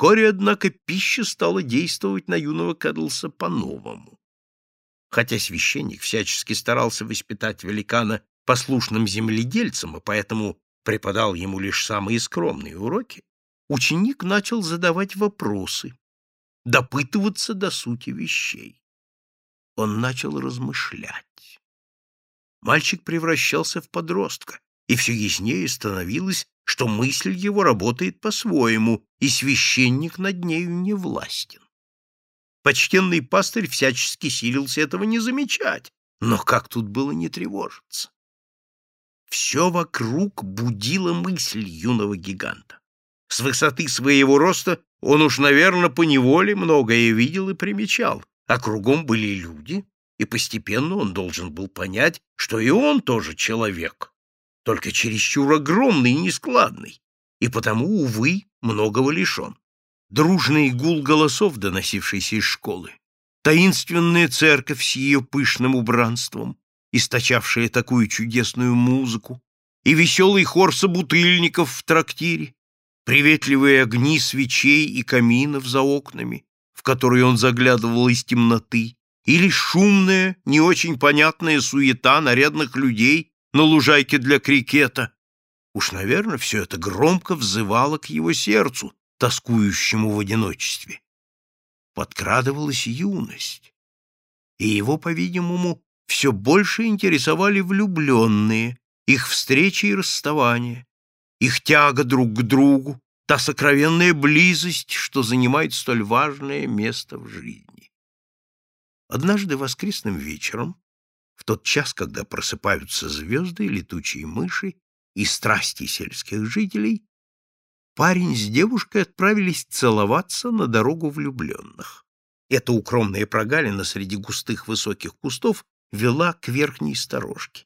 Вскоре, однако, пища стала действовать на юного Кэдлса по-новому. Хотя священник всячески старался воспитать великана послушным земледельцем, и поэтому преподал ему лишь самые скромные уроки, ученик начал задавать вопросы, допытываться до сути вещей. Он начал размышлять. Мальчик превращался в подростка, и все яснее становилось, что мысль его работает по-своему, и священник над нею не властен. Почтенный пастырь всячески силился этого не замечать, но как тут было не тревожиться? Все вокруг будило мысль юного гиганта. С высоты своего роста он уж, наверное, поневоле многое видел и примечал, а кругом были люди, и постепенно он должен был понять, что и он тоже человек, только чересчур огромный и нескладный, и потому, увы, многого лишен. Дружный гул голосов, доносившийся из школы, таинственная церковь с ее пышным убранством, источавшая такую чудесную музыку, и веселый хор собутыльников в трактире, приветливые огни свечей и каминов за окнами, в которые он заглядывал из темноты, или шумная, не очень понятная суета нарядных людей на лужайке для крикета. Уж, наверное, все это громко взывало к его сердцу, тоскующему в одиночестве. Подкрадывалась юность, и его, по-видимому, все больше интересовали влюбленные, их встречи и расставания, их тяга друг к другу, та сокровенная близость, что занимает столь важное место в жизни. Однажды воскресным вечером, в тот час, когда просыпаются звезды, летучие мыши и страсти сельских жителей, парень с девушкой отправились целоваться на дорогу влюбленных. Эта укромная прогалина среди густых высоких кустов вела к верхней сторожке.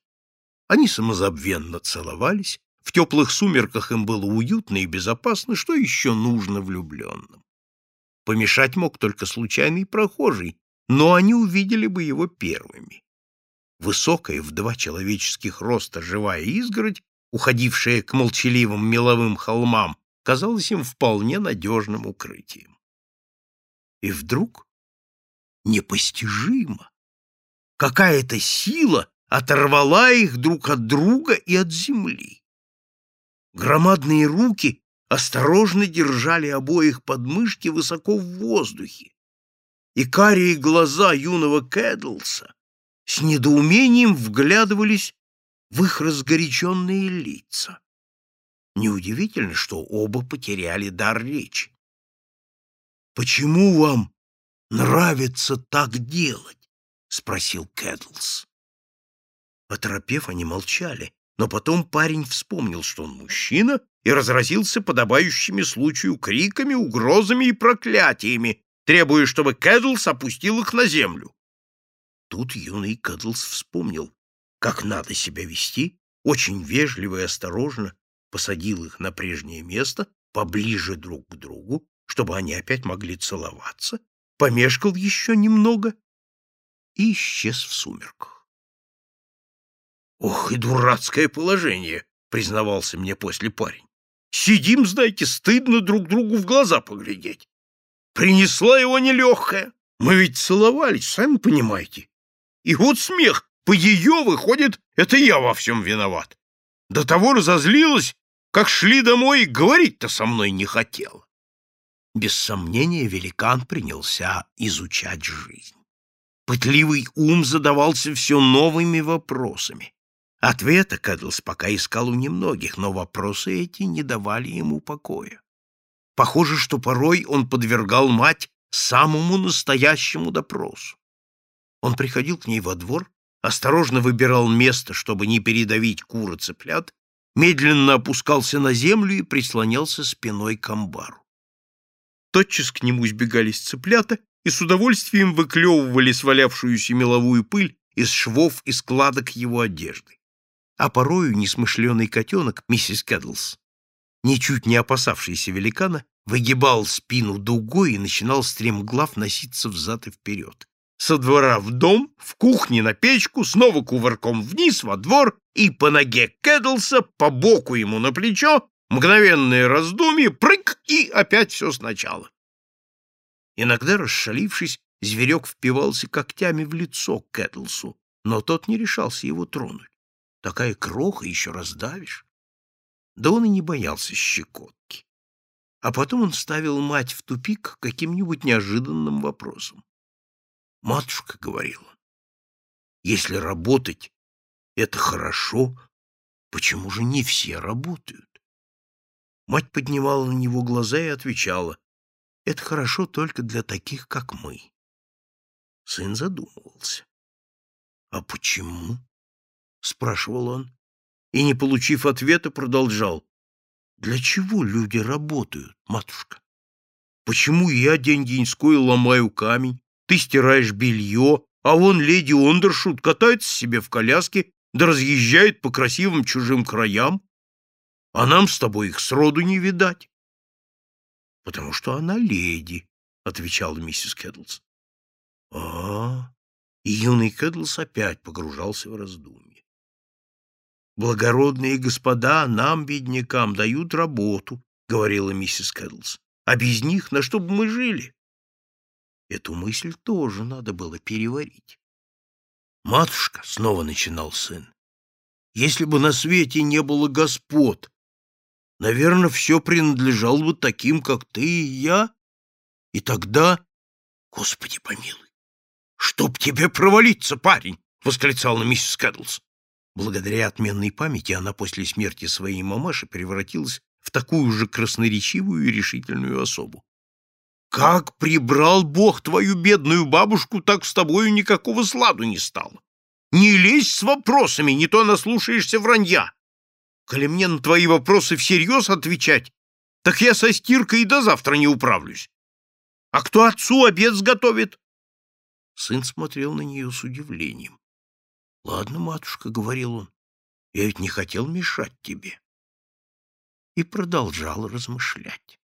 Они самозабвенно целовались, в теплых сумерках им было уютно и безопасно, что еще нужно влюбленным. Помешать мог только случайный прохожий, но они увидели бы его первыми. Высокая в два человеческих роста живая изгородь, уходившая к молчаливым меловым холмам, казалась им вполне надежным укрытием. И вдруг, непостижимо, какая-то сила оторвала их друг от друга и от земли. Громадные руки осторожно держали обоих подмышки высоко в воздухе, и карие глаза юного Кэдлса с недоумением вглядывались в их разгоряченные лица. Неудивительно, что оба потеряли дар речи. «Почему вам нравится так делать?» — спросил Кэдлс. Оторопев, они молчали, но потом парень вспомнил, что он мужчина, и разразился подобающими случаю криками, угрозами и проклятиями, требуя, чтобы Кэдлс опустил их на землю. Тут юный Кэдлс вспомнил, как надо себя вести, очень вежливо и осторожно посадил их на прежнее место, поближе друг к другу, чтобы они опять могли целоваться, помешкал еще немного и исчез в сумерках. «Ох, и дурацкое положение!» — признавался мне после парень. «Сидим, знаете, стыдно друг другу в глаза поглядеть. Принесла его нелегкая. Мы ведь целовались, сами понимаете. И вот смех. По ее, выходит, это я во всем виноват. До того разозлилась, как шли домой, говорить-то со мной не хотела. Без сомнения, великан принялся изучать жизнь. Пытливый ум задавался все новыми вопросами. Ответа Кэдлс пока искал у немногих, но вопросы эти не давали ему покоя. Похоже, что порой он подвергал мать самому настоящему допросу. Он приходил к ней во двор, осторожно выбирал место, чтобы не передавить кур и цыплят, медленно опускался на землю и прислонялся спиной к амбару. Тотчас к нему сбегались цыплята и с удовольствием выклевывали свалявшуюся меловую пыль из швов и складок его одежды. А порою несмышленый котенок, миссис Кэдлс, ничуть не опасавшийся великана, выгибал спину дугой и начинал стремглав носиться взад и вперед. Со двора в дом, в кухне на печку, снова кувырком вниз во двор и по ноге Кэдлса, по боку ему на плечо, Мгновенное раздумье, прыг, и опять все сначала. Иногда, расшалившись, зверек впивался когтями в лицо Кэтлсу, но тот не решался его тронуть. Такая кроха еще раздавишь. Да он и не боялся щекотки. А потом он ставил мать в тупик каким-нибудь неожиданным вопросом. Матушка говорила, если работать — это хорошо, почему же не все работают? Мать поднимала на него глаза и отвечала, это хорошо только для таких, как мы. Сын задумывался. «А почему?» — спрашивал он. И, не получив ответа, продолжал. «Для чего люди работают, матушка? Почему я день-деньской ломаю камень, ты стираешь белье, а вон леди Ондершут катается себе в коляске да разъезжает по красивым чужим краям? А нам с тобой их сроду не видать». «Потому что она леди», — отвечала миссис Кэдлс. а, -а, -а И юный Кэдлс опять погружался в раздумье. «Благородные господа нам, беднякам, дают работу», — говорила миссис Кэдлс. «А без них на что бы мы жили?» Эту мысль тоже надо было переварить. «Матушка», — снова начинал сын, — «если бы на свете не было господ, наверное, все принадлежало бы таким, как ты и я, и тогда...» «Господи помилуй! Чтоб тебе провалиться, парень!» — восклицала миссис Кэдлс. Благодаря отменной памяти она после смерти своей мамаши превратилась в такую же красноречивую и решительную особу. «Как прибрал Бог твою бедную бабушку, так с тобою никакого сладу не стало. Не лезь с вопросами, не то наслушаешься вранья. Коли мне на твои вопросы всерьез отвечать, так я со стиркой и до завтра не управлюсь. А кто отцу обед сготовит?» Сын смотрел на нее с удивлением. — Ладно, матушка, — говорил он, — я ведь не хотел мешать тебе. И продолжал размышлять.